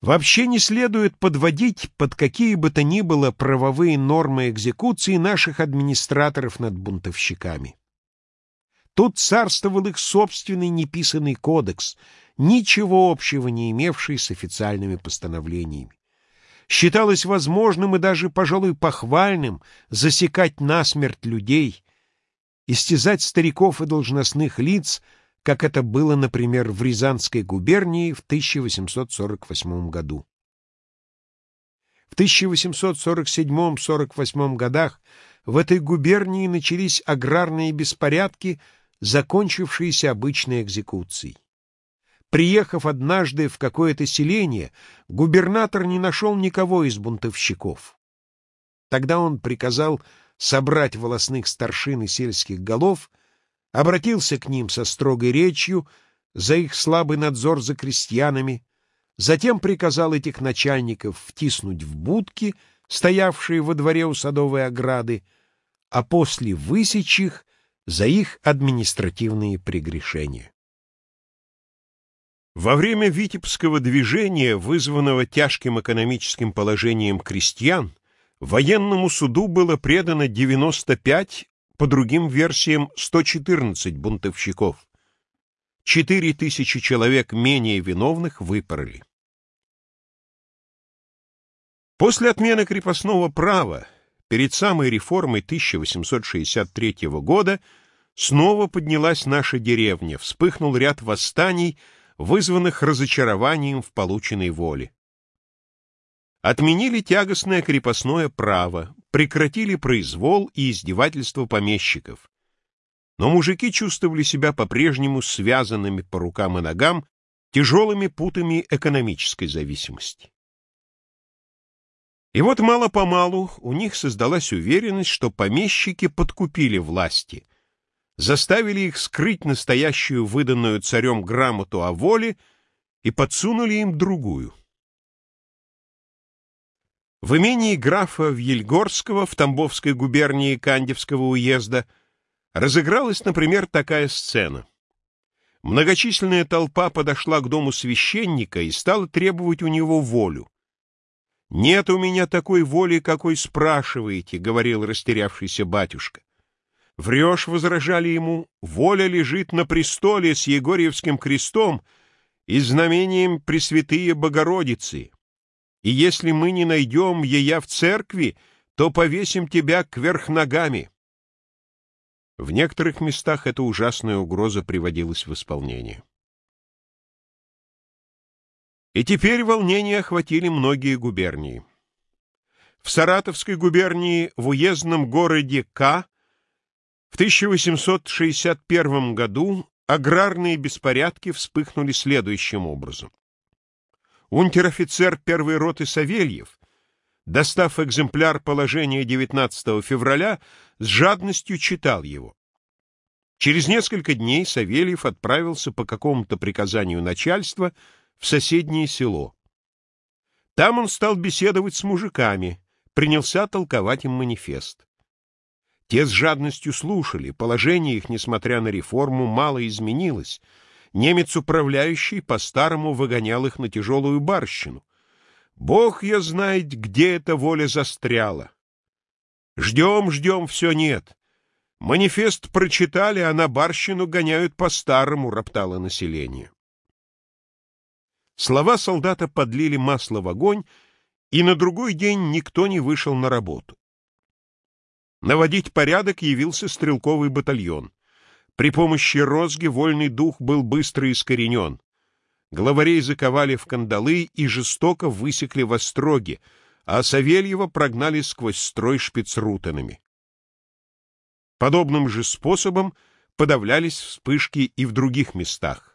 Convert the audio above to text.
Вообще не следует подводить под какие бы то ни было правовые нормы экзекуции наших администраторов над бунтовщиками. Тут царствовал их собственный неписанный кодекс, ничего общего не имевший с официальными постановлениями. Считалось возможным и даже, пожалуй, похвальным засекать насмерть людей, истязать стариков и должностных лиц — как это было, например, в Рязанской губернии в 1848 году. В 1847-48 годах в этой губернии начались аграрные беспорядки, закончившиеся обычной экзекуцией. Приехав однажды в какое-то селение, губернатор не нашел никого из бунтовщиков. Тогда он приказал собрать волосных старшин и сельских голов обратился к ним со строгой речью за их слабый надзор за крестьянами, затем приказал этих начальников втиснуть в будки, стоявшие во дворе у садовой ограды, а после высечь их за их административные прегрешения. Во время Витебского движения, вызванного тяжким экономическим положением крестьян, военному суду было предано 95 по другим версиям 114 бунтовщиков. 4 тысячи человек менее виновных выпороли. После отмены крепостного права, перед самой реформой 1863 года, снова поднялась наша деревня, вспыхнул ряд восстаний, вызванных разочарованием в полученной воле. Отменили тягостное крепостное право, прекратили произвол и издевательство помещиков. Но мужики чувствовали себя по-прежнему связанными по рукам и ногам тяжелыми путами экономической зависимости. И вот мало-помалу у них создалась уверенность, что помещики подкупили власти, заставили их скрыть настоящую выданную царем грамоту о воле и подсунули им другую. В имении графа Вильгорского в Тамбовской губернии Кандевского уезда разыгралась, например, такая сцена. Многочисленная толпа подошла к дому священника и стала требовать у него волю. «Нет у меня такой воли, какой спрашиваете», — говорил растерявшийся батюшка. «Врешь», — возражали ему, — «воля лежит на престоле с Егорьевским крестом и знамением Пресвятые Богородицы» и если мы не найдем ея в церкви, то повесим тебя кверх ногами. В некоторых местах эта ужасная угроза приводилась в исполнение. И теперь волнения охватили многие губернии. В Саратовской губернии в уездном городе К в 1861 году аграрные беспорядки вспыхнули следующим образом. Унтер-офицер первой роты Савельев, достав экземпляр положения 19 февраля, с жадностью читал его. Через несколько дней Савельев отправился по какому-то приказанию начальства в соседнее село. Там он стал беседовать с мужиками, принялся толковать им манифест. Те с жадностью слушали, положение их, несмотря на реформу, мало изменилось — немец-управляющий по-старому выгонял их на тяжелую барщину. Бог я знает, где эта воля застряла. Ждем, ждем, все нет. Манифест прочитали, а на барщину гоняют по-старому, роптало население. Слова солдата подлили масло в огонь, и на другой день никто не вышел на работу. Наводить порядок явился стрелковый батальон. При помощи розги вольный дух был быстро искоренен. Главарей заковали в кандалы и жестоко высекли во строге, а Савельева прогнали сквозь строй шпицрутанами. Подобным же способом подавлялись вспышки и в других местах.